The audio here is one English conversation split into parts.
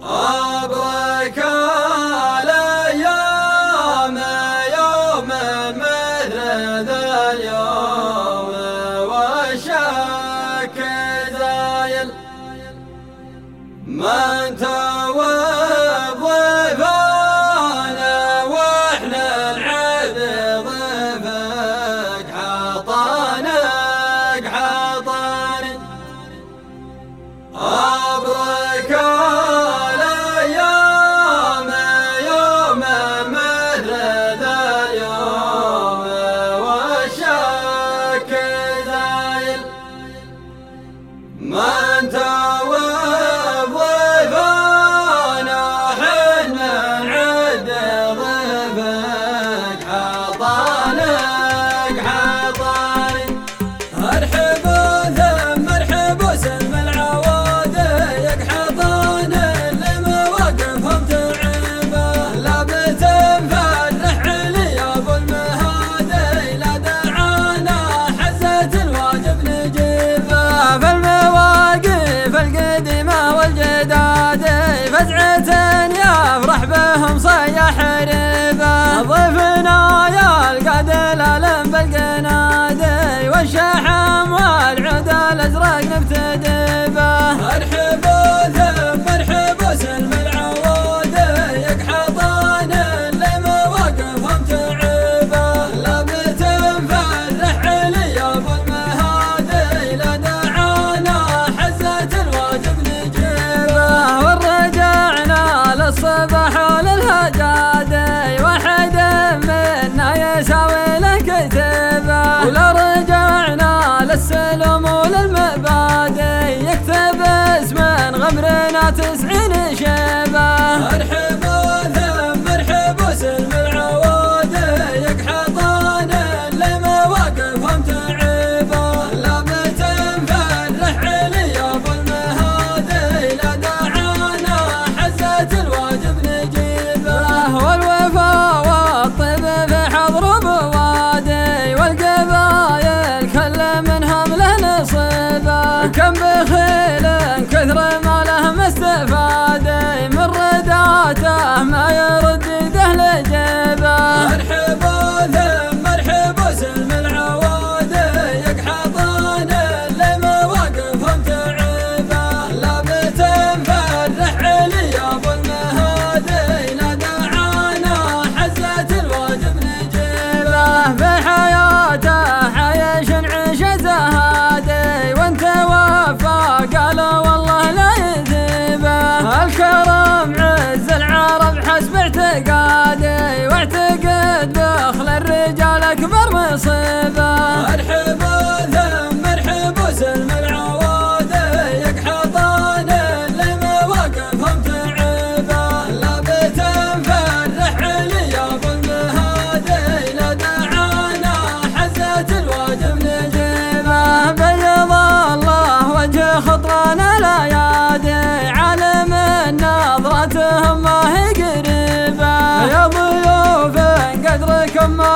Oh, boy, come. عمرنا تسعين شيبه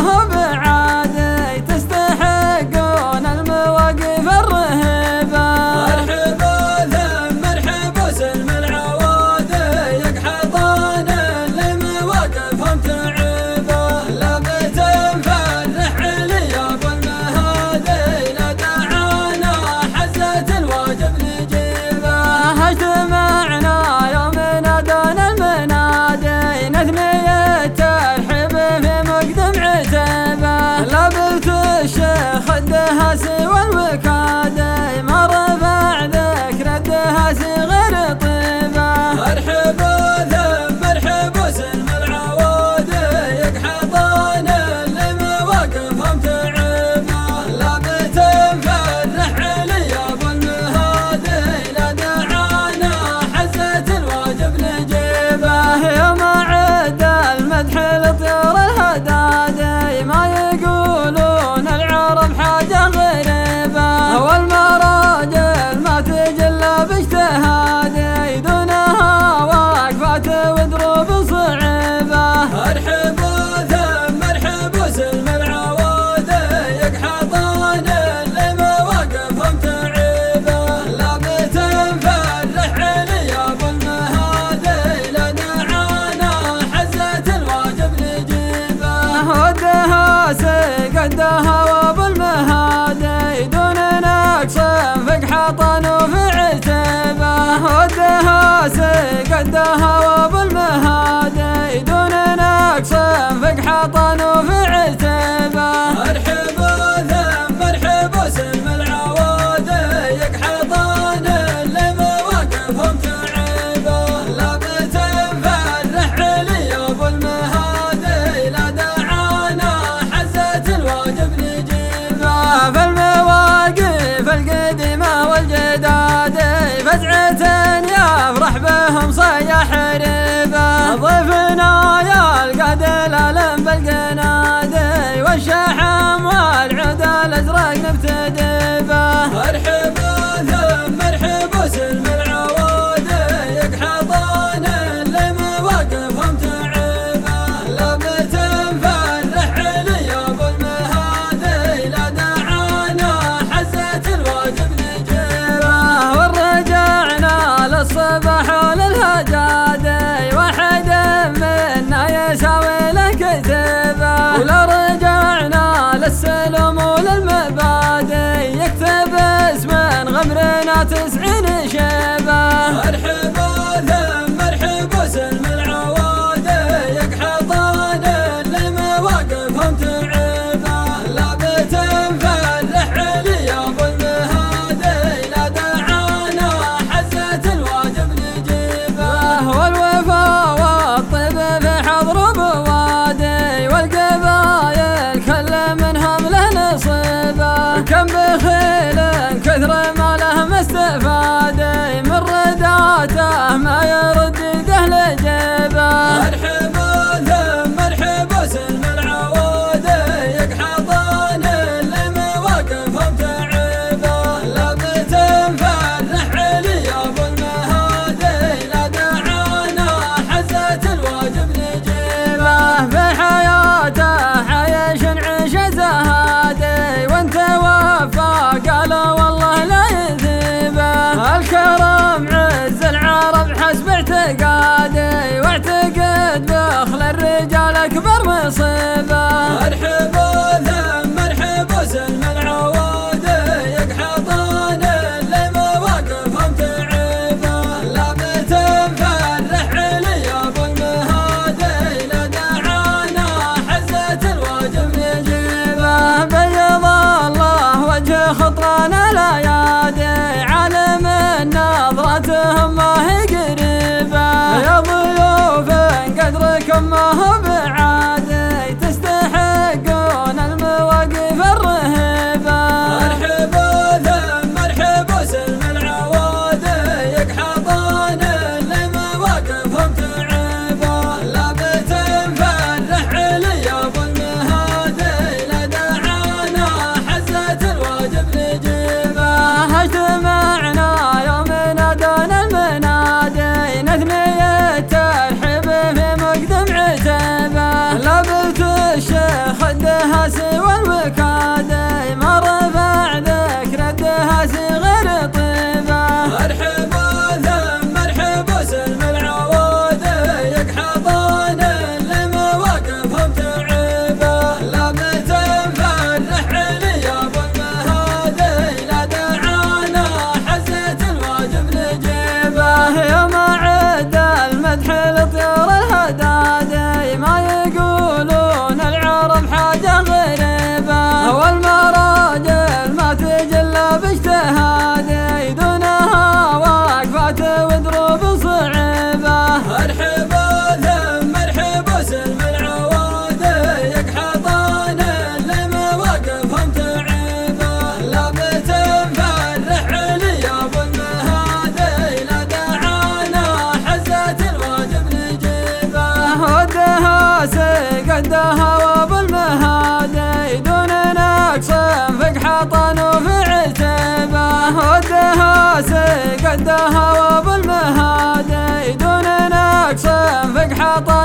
I'll تازه گنده هوا غمرنا تسعين go. حضر